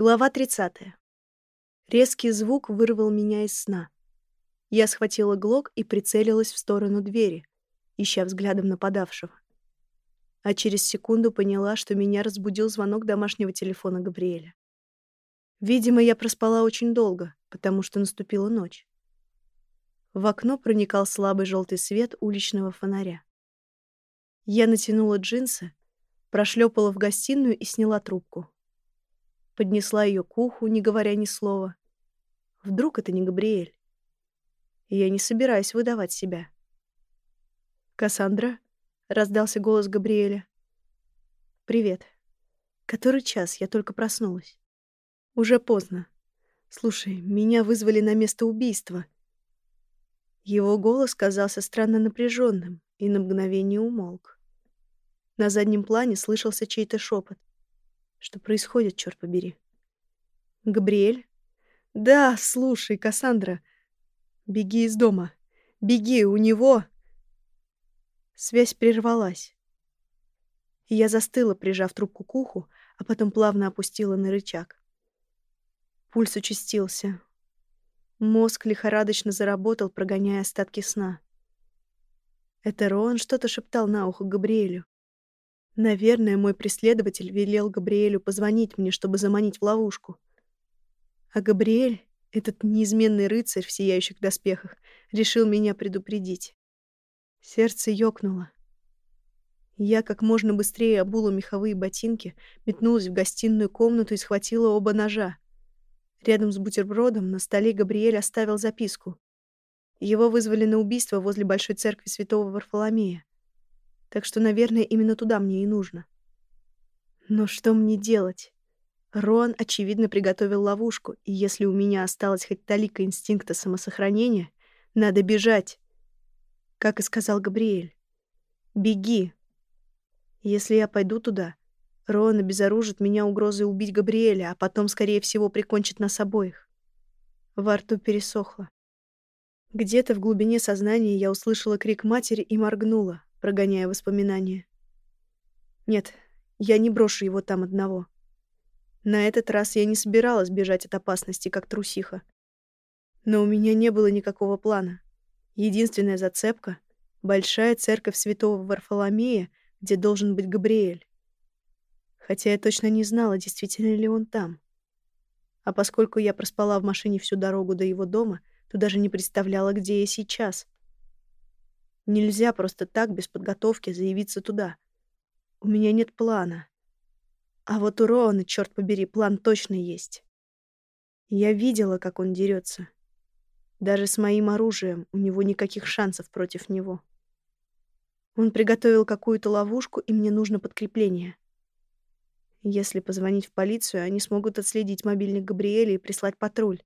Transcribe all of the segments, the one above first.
Глава 30. Резкий звук вырвал меня из сна. Я схватила глок и прицелилась в сторону двери, ища взглядом нападавшего. А через секунду поняла, что меня разбудил звонок домашнего телефона Габриэля. Видимо, я проспала очень долго, потому что наступила ночь. В окно проникал слабый желтый свет уличного фонаря. Я натянула джинсы, прошлепала в гостиную и сняла трубку поднесла ее к уху, не говоря ни слова. Вдруг это не Габриэль? Я не собираюсь выдавать себя. «Кассандра?» — раздался голос Габриэля. «Привет. Который час? Я только проснулась». «Уже поздно. Слушай, меня вызвали на место убийства». Его голос казался странно напряженным и на мгновение умолк. На заднем плане слышался чей-то шепот. Что происходит, черт побери? Габриэль? Да, слушай, Кассандра. Беги из дома. Беги, у него... Связь прервалась. И я застыла, прижав трубку к уху, а потом плавно опустила на рычаг. Пульс участился. Мозг лихорадочно заработал, прогоняя остатки сна. Это Роан что-то шептал на ухо Габриэлю. Наверное, мой преследователь велел Габриэлю позвонить мне, чтобы заманить в ловушку. А Габриэль, этот неизменный рыцарь в сияющих доспехах, решил меня предупредить. Сердце ёкнуло. Я как можно быстрее обула меховые ботинки, метнулась в гостиную комнату и схватила оба ножа. Рядом с бутербродом на столе Габриэль оставил записку. Его вызвали на убийство возле Большой церкви святого Варфоломея. Так что, наверное, именно туда мне и нужно. Но что мне делать? Рон, очевидно, приготовил ловушку, и если у меня осталась хоть талика инстинкта самосохранения, надо бежать. Как и сказал Габриэль. Беги. Если я пойду туда, Рон обезоружит меня угрозой убить Габриэля, а потом, скорее всего, прикончит нас обоих. Во рту пересохло. Где-то в глубине сознания я услышала крик матери и моргнула прогоняя воспоминания. Нет, я не брошу его там одного. На этот раз я не собиралась бежать от опасности, как трусиха. Но у меня не было никакого плана. Единственная зацепка — большая церковь святого Варфоломея, где должен быть Габриэль. Хотя я точно не знала, действительно ли он там. А поскольку я проспала в машине всю дорогу до его дома, то даже не представляла, где я сейчас — Нельзя просто так, без подготовки, заявиться туда. У меня нет плана. А вот у Роана, черт побери, план точно есть. Я видела, как он дерется. Даже с моим оружием у него никаких шансов против него. Он приготовил какую-то ловушку, и мне нужно подкрепление. Если позвонить в полицию, они смогут отследить мобильник Габриэля и прислать патруль.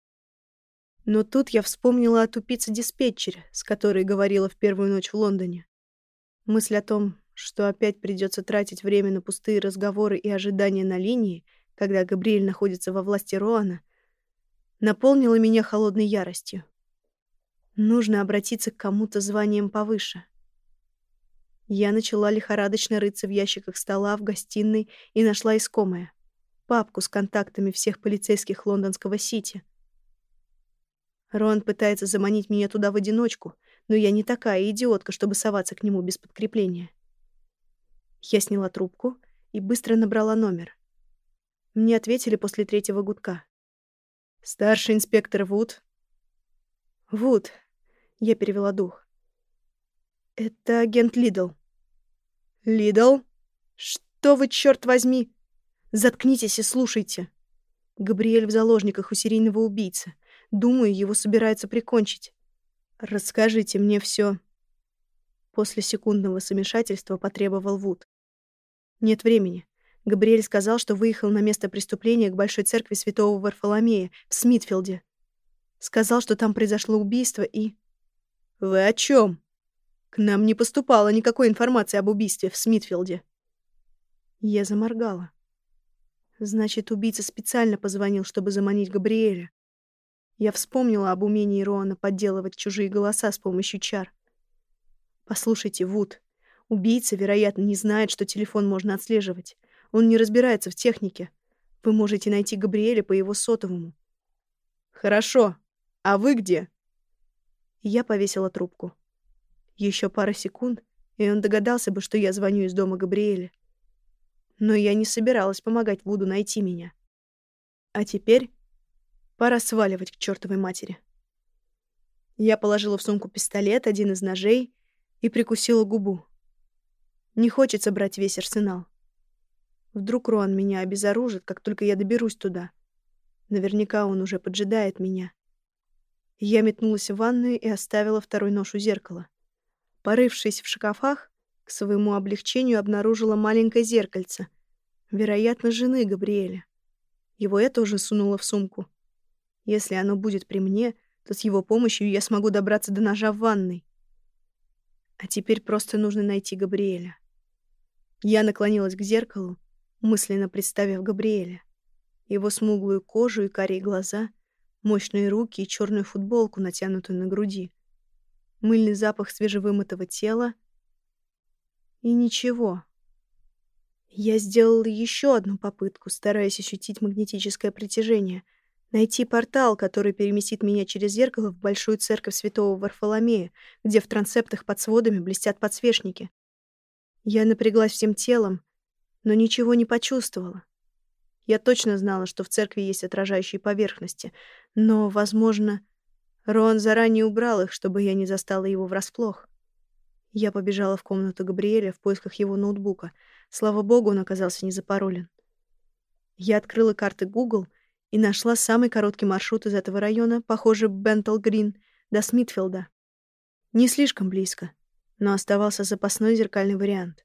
Но тут я вспомнила о тупице-диспетчере, с которой говорила в первую ночь в Лондоне. Мысль о том, что опять придется тратить время на пустые разговоры и ожидания на линии, когда Габриэль находится во власти Роана, наполнила меня холодной яростью. Нужно обратиться к кому-то званием повыше. Я начала лихорадочно рыться в ящиках стола в гостиной и нашла искомое — папку с контактами всех полицейских лондонского Сити — Рон пытается заманить меня туда в одиночку, но я не такая идиотка, чтобы соваться к нему без подкрепления. Я сняла трубку и быстро набрала номер. Мне ответили после третьего гудка. «Старший инспектор Вуд». «Вуд», — я перевела дух. «Это агент Лидл». «Лидл? Что вы, черт возьми?» «Заткнитесь и слушайте». Габриэль в заложниках у серийного убийцы. Думаю, его собираются прикончить. Расскажите мне все. После секундного замешательства потребовал Вуд. Нет времени. Габриэль сказал, что выехал на место преступления к Большой церкви Святого Варфоломея в Смитфилде. Сказал, что там произошло убийство и... Вы о чем? К нам не поступало никакой информации об убийстве в Смитфилде. Я заморгала. Значит, убийца специально позвонил, чтобы заманить Габриэля. Я вспомнила об умении Роана подделывать чужие голоса с помощью чар. «Послушайте, Вуд, убийца, вероятно, не знает, что телефон можно отслеживать. Он не разбирается в технике. Вы можете найти Габриэля по его сотовому. Хорошо. А вы где? Я повесила трубку. Еще пара секунд, и он догадался бы, что я звоню из дома Габриэля. Но я не собиралась помогать Вуду найти меня. А теперь пора сваливать к чертовой матери. Я положила в сумку пистолет, один из ножей, и прикусила губу. Не хочется брать весь арсенал. Вдруг Руан меня обезоружит, как только я доберусь туда. Наверняка он уже поджидает меня. Я метнулась в ванную и оставила второй нож у зеркала. Порывшись в шкафах, к своему облегчению обнаружила маленькое зеркальце. Вероятно, жены Габриэля. Его я тоже сунула в сумку. Если оно будет при мне, то с его помощью я смогу добраться до ножа в ванной. А теперь просто нужно найти Габриэля. Я наклонилась к зеркалу, мысленно представив Габриэля. Его смуглую кожу и карие глаза, мощные руки и черную футболку, натянутую на груди. Мыльный запах свежевымытого тела. И ничего. Я сделала еще одну попытку, стараясь ощутить магнетическое притяжение — Найти портал, который переместит меня через зеркало в большую церковь святого Варфоломея, где в трансептах под сводами блестят подсвечники. Я напряглась всем телом, но ничего не почувствовала. Я точно знала, что в церкви есть отражающие поверхности, но, возможно, Рон заранее убрал их, чтобы я не застала его врасплох. Я побежала в комнату Габриэля в поисках его ноутбука. Слава богу, он оказался не запаролен. Я открыла карты Google — и нашла самый короткий маршрут из этого района, похоже, Бентл-Грин, до Смитфилда. Не слишком близко, но оставался запасной зеркальный вариант.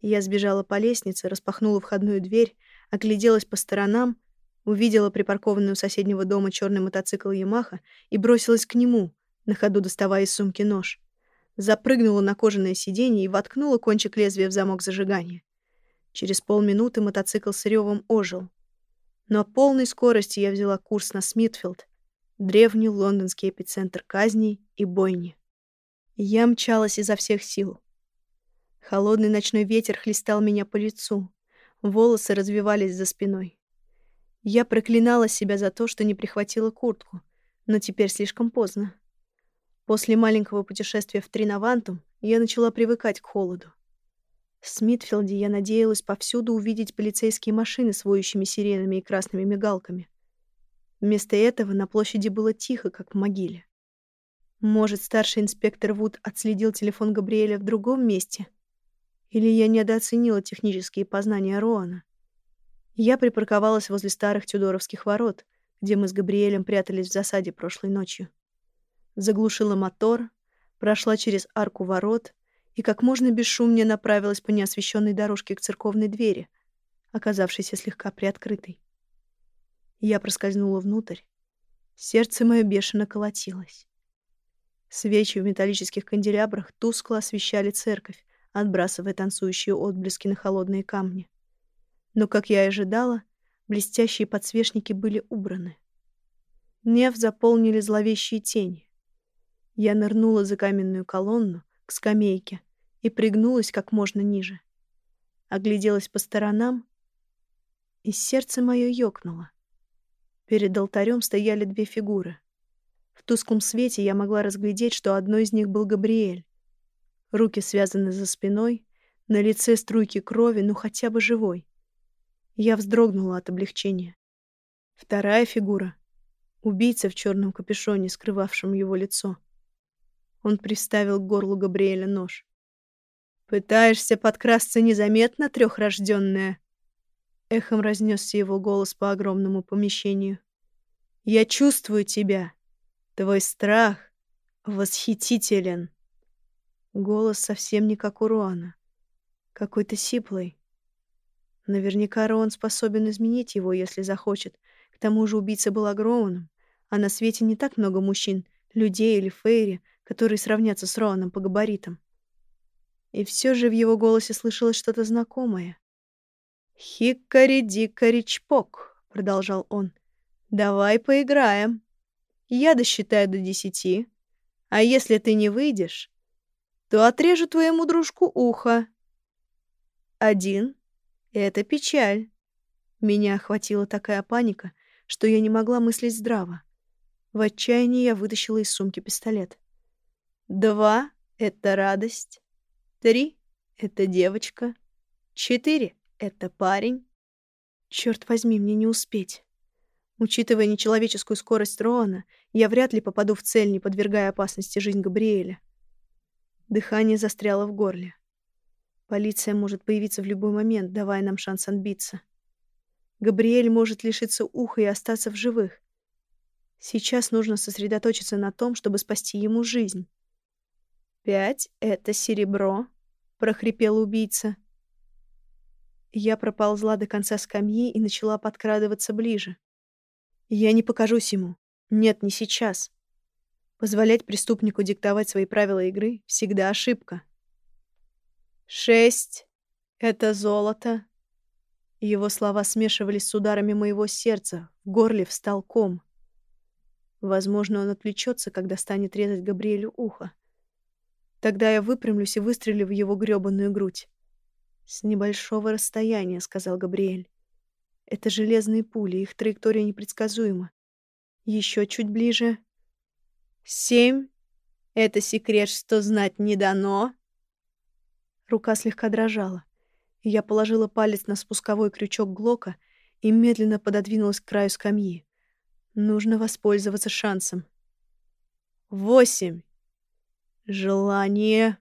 Я сбежала по лестнице, распахнула входную дверь, огляделась по сторонам, увидела припаркованный у соседнего дома черный мотоцикл Ямаха и бросилась к нему, на ходу доставая из сумки нож. Запрыгнула на кожаное сиденье и воткнула кончик лезвия в замок зажигания. Через полминуты мотоцикл с ревом ожил — на полной скорости я взяла курс на Смитфилд, древний лондонский эпицентр казней и бойни. Я мчалась изо всех сил. Холодный ночной ветер хлестал меня по лицу, волосы развивались за спиной. Я проклинала себя за то, что не прихватила куртку, но теперь слишком поздно. После маленького путешествия в Тринавантум я начала привыкать к холоду. В Смитфилде я надеялась повсюду увидеть полицейские машины с воющими сиренами и красными мигалками. Вместо этого на площади было тихо, как в могиле. Может, старший инспектор Вуд отследил телефон Габриэля в другом месте? Или я недооценила технические познания Роана? Я припарковалась возле старых тюдоровских ворот, где мы с Габриэлем прятались в засаде прошлой ночью. Заглушила мотор, прошла через арку ворот и как можно бесшумнее направилась по неосвещенной дорожке к церковной двери, оказавшейся слегка приоткрытой. Я проскользнула внутрь. Сердце мое бешено колотилось. Свечи в металлических канделябрах тускло освещали церковь, отбрасывая танцующие отблески на холодные камни. Но, как я и ожидала, блестящие подсвечники были убраны. Нев заполнили зловещие тени. Я нырнула за каменную колонну, к скамейке и пригнулась как можно ниже. Огляделась по сторонам, и сердце мое ёкнуло. Перед алтарем стояли две фигуры. В тусклом свете я могла разглядеть, что одной из них был Габриэль. Руки связаны за спиной, на лице струйки крови, ну хотя бы живой. Я вздрогнула от облегчения. Вторая фигура — убийца в черном капюшоне, скрывавшем его лицо — он приставил к горлу Габриэля нож. «Пытаешься подкрасться незаметно, трехрожденная?» Эхом разнесся его голос по огромному помещению. «Я чувствую тебя. Твой страх восхитителен». Голос совсем не как у Руана. Какой-то сиплый. Наверняка Роан способен изменить его, если захочет. К тому же убийца был огромным, а на свете не так много мужчин, людей или фейри, которые сравнятся с Роаном по габаритам. И все же в его голосе слышалось что-то знакомое. «Хикари-дикари-чпок», — продолжал он. «Давай поиграем. Я досчитаю до десяти, а если ты не выйдешь, то отрежу твоему дружку ухо. Один — это печаль. Меня охватила такая паника, что я не могла мыслить здраво. В отчаянии я вытащила из сумки пистолет. Два — это радость. Три — это девочка. Четыре — это парень. Черт возьми, мне не успеть. Учитывая нечеловеческую скорость Роана, я вряд ли попаду в цель, не подвергая опасности жизнь Габриэля. Дыхание застряло в горле. Полиция может появиться в любой момент, давая нам шанс отбиться. Габриэль может лишиться уха и остаться в живых. Сейчас нужно сосредоточиться на том, чтобы спасти ему жизнь. «Пять — это серебро», — прохрипел убийца. Я проползла до конца скамьи и начала подкрадываться ближе. Я не покажусь ему. Нет, не сейчас. Позволять преступнику диктовать свои правила игры — всегда ошибка. «Шесть — это золото». Его слова смешивались с ударами моего сердца, в горле встал ком. Возможно, он отвлечется, когда станет резать Габриэлю ухо. Тогда я выпрямлюсь и выстрелю в его грёбаную грудь. «С небольшого расстояния», — сказал Габриэль. «Это железные пули, их траектория непредсказуема. Еще чуть ближе. Семь. Это секрет, что знать не дано». Рука слегка дрожала. Я положила палец на спусковой крючок Глока и медленно пододвинулась к краю скамьи. Нужно воспользоваться шансом. Восемь. Желание.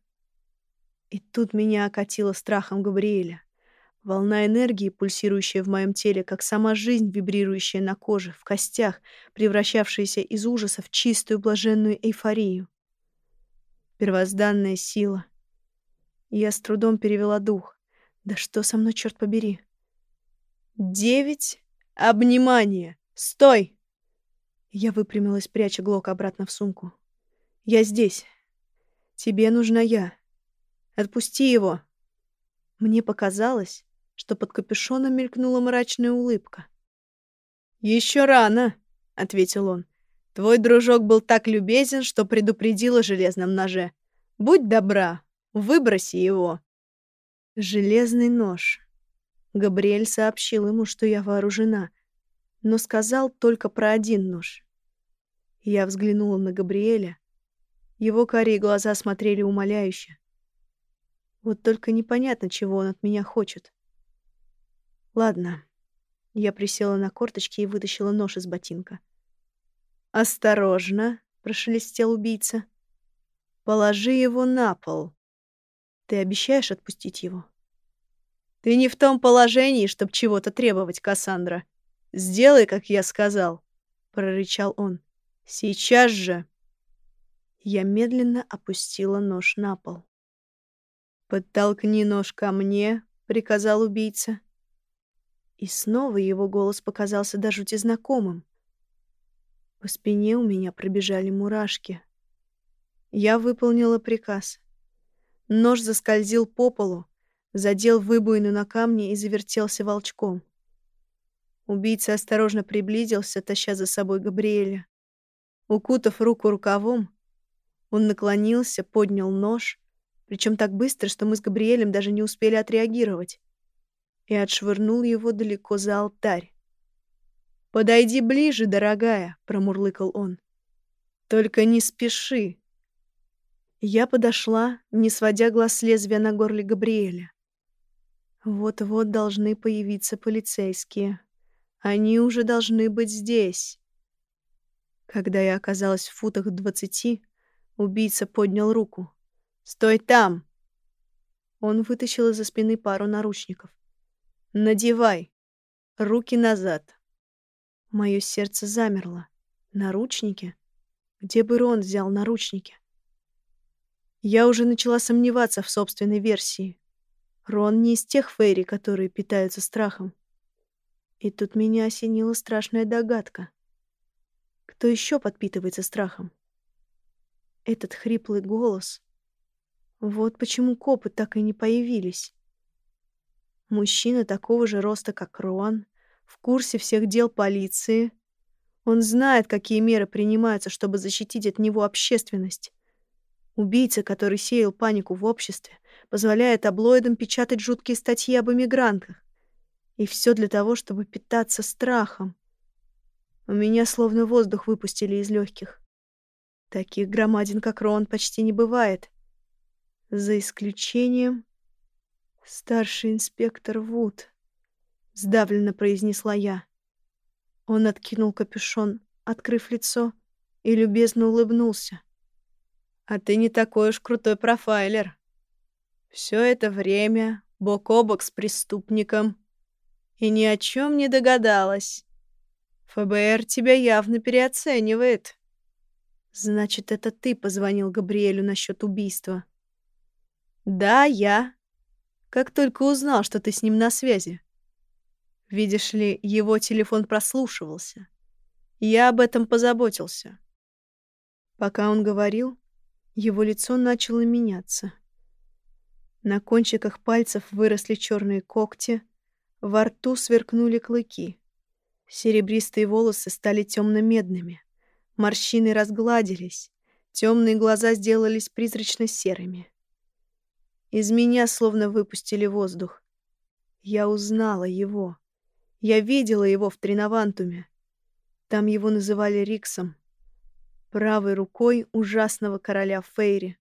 И тут меня окатило страхом Габриэля. Волна энергии, пульсирующая в моем теле, как сама жизнь, вибрирующая на коже, в костях, превращавшаяся из ужаса в чистую блаженную эйфорию. Первозданная сила. Я с трудом перевела дух. Да что со мной, черт побери? Девять. Обнимание. Стой! Я выпрямилась, пряча Глок обратно в сумку. «Я здесь. Тебе нужна я. Отпусти его». Мне показалось, что под капюшоном мелькнула мрачная улыбка. «Еще рано», — ответил он. «Твой дружок был так любезен, что предупредил о железном ноже. Будь добра, выброси его». «Железный нож». Габриэль сообщил ему, что я вооружена — но сказал только про один нож. Я взглянула на Габриэля. Его карие глаза смотрели умоляюще. Вот только непонятно, чего он от меня хочет. Ладно. Я присела на корточки и вытащила нож из ботинка. «Осторожно!» — прошелестел убийца. «Положи его на пол. Ты обещаешь отпустить его?» «Ты не в том положении, чтобы чего-то требовать, Кассандра. «Сделай, как я сказал», — прорычал он. «Сейчас же!» Я медленно опустила нож на пол. «Подтолкни нож ко мне», — приказал убийца. И снова его голос показался до жути знакомым. По спине у меня пробежали мурашки. Я выполнила приказ. Нож заскользил по полу, задел выбоину на камне и завертелся волчком. Убийца осторожно приблизился, таща за собой Габриэля. Укутав руку рукавом, он наклонился, поднял нож, причем так быстро, что мы с Габриэлем даже не успели отреагировать, и отшвырнул его далеко за алтарь. «Подойди ближе, дорогая», — промурлыкал он. «Только не спеши». Я подошла, не сводя глаз с лезвия на горле Габриэля. Вот-вот должны появиться полицейские. Они уже должны быть здесь. Когда я оказалась в футах двадцати, убийца поднял руку. «Стой там!» Он вытащил из-за спины пару наручников. «Надевай! Руки назад!» Мое сердце замерло. Наручники? Где бы Рон взял наручники? Я уже начала сомневаться в собственной версии. Рон не из тех фейри, которые питаются страхом. И тут меня осенила страшная догадка. Кто еще подпитывается страхом? Этот хриплый голос. Вот почему копы так и не появились. Мужчина такого же роста, как Рон, в курсе всех дел полиции. Он знает, какие меры принимаются, чтобы защитить от него общественность. Убийца, который сеял панику в обществе, позволяет таблоидам печатать жуткие статьи об эмигрантах И все для того, чтобы питаться страхом. У меня словно воздух выпустили из легких. Таких громадин, как Рон, почти не бывает. За исключением... Старший инспектор Вуд. Сдавленно произнесла я. Он откинул капюшон, открыв лицо, и любезно улыбнулся. «А ты не такой уж крутой профайлер. Все это время бок о бок с преступником. И ни о чем не догадалась. ФБР тебя явно переоценивает». «Значит, это ты позвонил Габриэлю насчет убийства?» «Да, я. Как только узнал, что ты с ним на связи. Видишь ли, его телефон прослушивался. Я об этом позаботился». Пока он говорил, его лицо начало меняться. На кончиках пальцев выросли черные когти, во рту сверкнули клыки. Серебристые волосы стали темно-медными. Морщины разгладились, темные глаза сделались призрачно-серыми. Из меня словно выпустили воздух. Я узнала его. Я видела его в Тринавантуме. Там его называли Риксом. Правой рукой ужасного короля Фейри.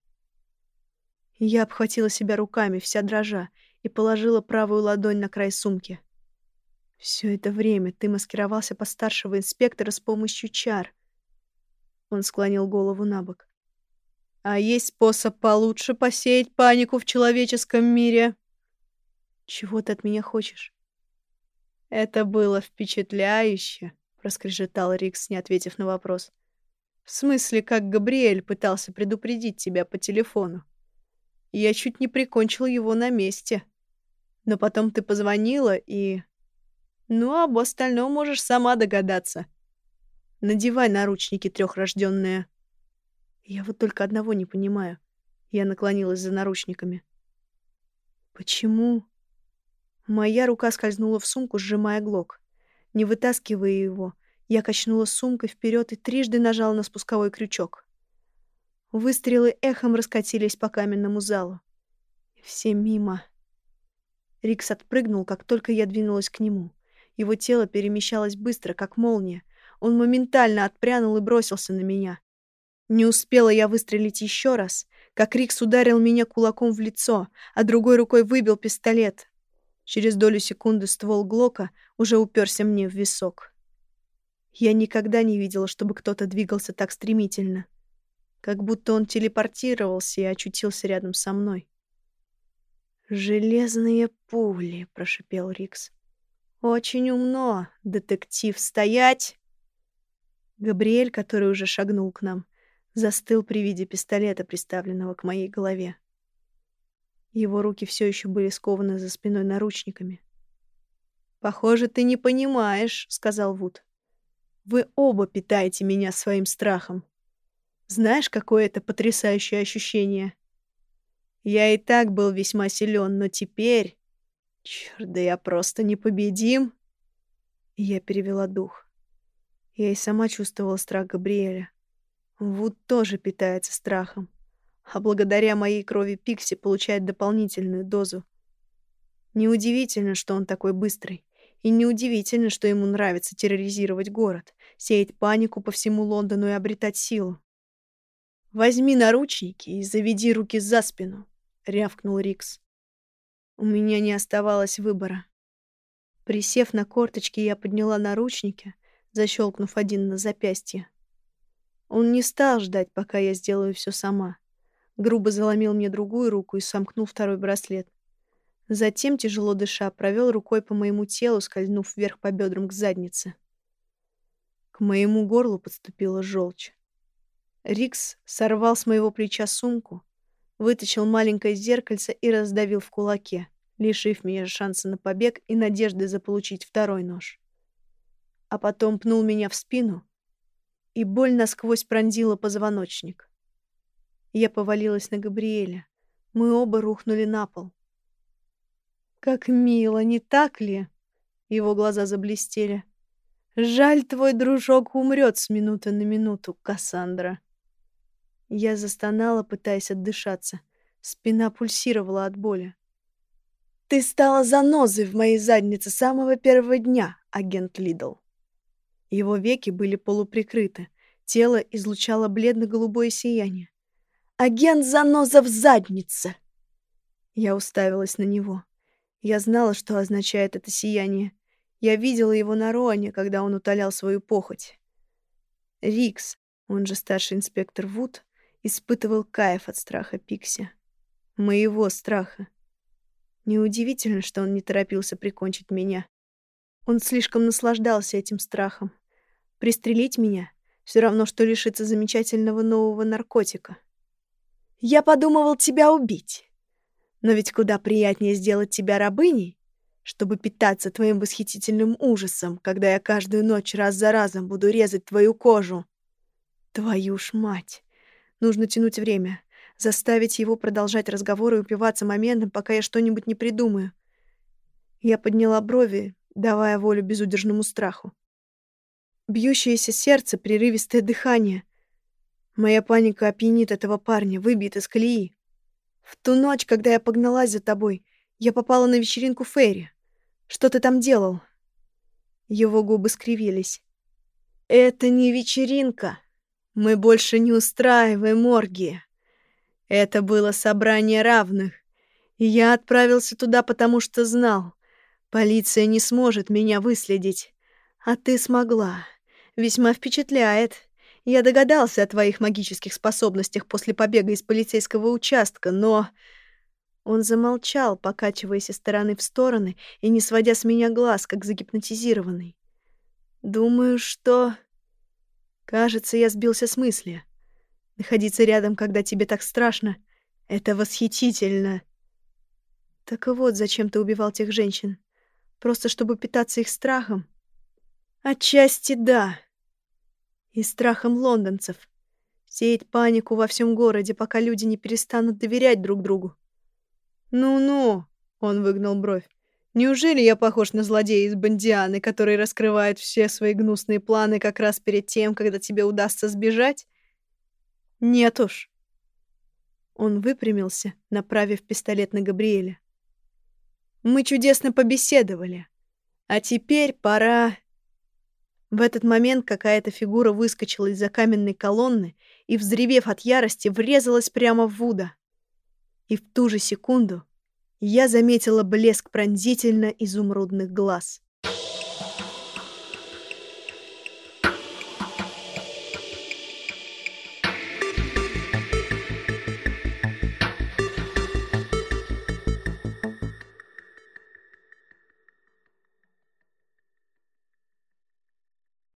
Я обхватила себя руками, вся дрожа, и положила правую ладонь на край сумки. Все это время ты маскировался по старшего инспектора с помощью чар. Он склонил голову на бок. А есть способ получше посеять панику в человеческом мире. Чего ты от меня хочешь? Это было впечатляюще, проскрежетал Рикс, не ответив на вопрос. В смысле, как Габриэль пытался предупредить тебя по телефону. Я чуть не прикончил его на месте. Но потом ты позвонила и... Ну, об остальном можешь сама догадаться. Надевай наручники, трехрожденные. Я вот только одного не понимаю. Я наклонилась за наручниками. Почему? Моя рука скользнула в сумку, сжимая глок. Не вытаскивая его, я качнула сумкой вперед и трижды нажала на спусковой крючок. Выстрелы эхом раскатились по каменному залу. Все мимо. Рикс отпрыгнул, как только я двинулась к нему. Его тело перемещалось быстро, как молния, он моментально отпрянул и бросился на меня. Не успела я выстрелить еще раз, как Рикс ударил меня кулаком в лицо, а другой рукой выбил пистолет. Через долю секунды ствол Глока уже уперся мне в висок. Я никогда не видела, чтобы кто-то двигался так стремительно. Как будто он телепортировался и очутился рядом со мной. «Железные пули», — прошипел Рикс. «Очень умно, детектив, стоять!» Габриэль, который уже шагнул к нам, застыл при виде пистолета, приставленного к моей голове. Его руки все еще были скованы за спиной наручниками. «Похоже, ты не понимаешь», — сказал Вуд. «Вы оба питаете меня своим страхом. Знаешь, какое это потрясающее ощущение? Я и так был весьма силен, но теперь... Черт, да я просто непобедим!» Я перевела дух. Я и сама чувствовала страх Габриэля. Вуд тоже питается страхом, а благодаря моей крови Пикси получает дополнительную дозу. Неудивительно, что он такой быстрый. И неудивительно, что ему нравится терроризировать город, сеять панику по всему Лондону и обретать силу. «Возьми наручники и заведи руки за спину», — рявкнул Рикс. У меня не оставалось выбора. Присев на корточки, я подняла наручники, защелкнув один на запястье. Он не стал ждать, пока я сделаю все сама. Грубо заломил мне другую руку и сомкнул второй браслет. Затем, тяжело дыша, провел рукой по моему телу, скользнув вверх по бедрам к заднице. К моему горлу подступила желчь. Рикс сорвал с моего плеча сумку, вытащил маленькое зеркальце и раздавил в кулаке, лишив меня шанса на побег и надежды заполучить второй нож а потом пнул меня в спину, и боль насквозь пронзила позвоночник. Я повалилась на Габриэля. Мы оба рухнули на пол. «Как мило, не так ли?» Его глаза заблестели. «Жаль, твой дружок умрет с минуты на минуту, Кассандра». Я застонала, пытаясь отдышаться. Спина пульсировала от боли. Ты стала занозой в моей заднице с самого первого дня, агент Лидл. Его веки были полуприкрыты, тело излучало бледно-голубое сияние. «Агент заноза в заднице!» Я уставилась на него. Я знала, что означает это сияние. Я видела его на Роане, когда он утолял свою похоть. Рикс, он же старший инспектор Вуд, испытывал кайф от страха Пикси. Моего страха. Неудивительно, что он не торопился прикончить меня. Он слишком наслаждался этим страхом. Пристрелить меня — все равно, что лишиться замечательного нового наркотика. Я подумывал тебя убить. Но ведь куда приятнее сделать тебя рабыней, чтобы питаться твоим восхитительным ужасом, когда я каждую ночь раз за разом буду резать твою кожу. Твою ж мать! Нужно тянуть время, заставить его продолжать разговор и упиваться моментом, пока я что-нибудь не придумаю. Я подняла брови, давая волю безудержному страху. Бьющееся сердце, прерывистое дыхание. Моя паника опьянит этого парня, выбьет из колеи. В ту ночь, когда я погналась за тобой, я попала на вечеринку Ферри. Что ты там делал?» Его губы скривились. «Это не вечеринка. Мы больше не устраиваем оргии. Это было собрание равных, и я отправился туда, потому что знал, полиция не сможет меня выследить. А ты смогла. Весьма впечатляет. Я догадался о твоих магических способностях после побега из полицейского участка, но...» Он замолчал, покачиваясь из стороны в стороны и не сводя с меня глаз, как загипнотизированный. «Думаю, что...» Кажется, я сбился с мысли. Находиться рядом, когда тебе так страшно, это восхитительно. Так вот, зачем ты убивал тех женщин? Просто чтобы питаться их страхом? Отчасти да. И страхом лондонцев. Сеять панику во всем городе, пока люди не перестанут доверять друг другу. «Ну-ну», — он выгнал бровь. «Неужели я похож на злодея из Бондианы, который раскрывает все свои гнусные планы как раз перед тем, когда тебе удастся сбежать?» «Нет уж». Он выпрямился, направив пистолет на Габриэля. «Мы чудесно побеседовали. А теперь пора...» В этот момент какая-то фигура выскочила из-за каменной колонны и, взревев от ярости, врезалась прямо в Вуда и в ту же секунду я заметила блеск пронзительно изумрудных глаз.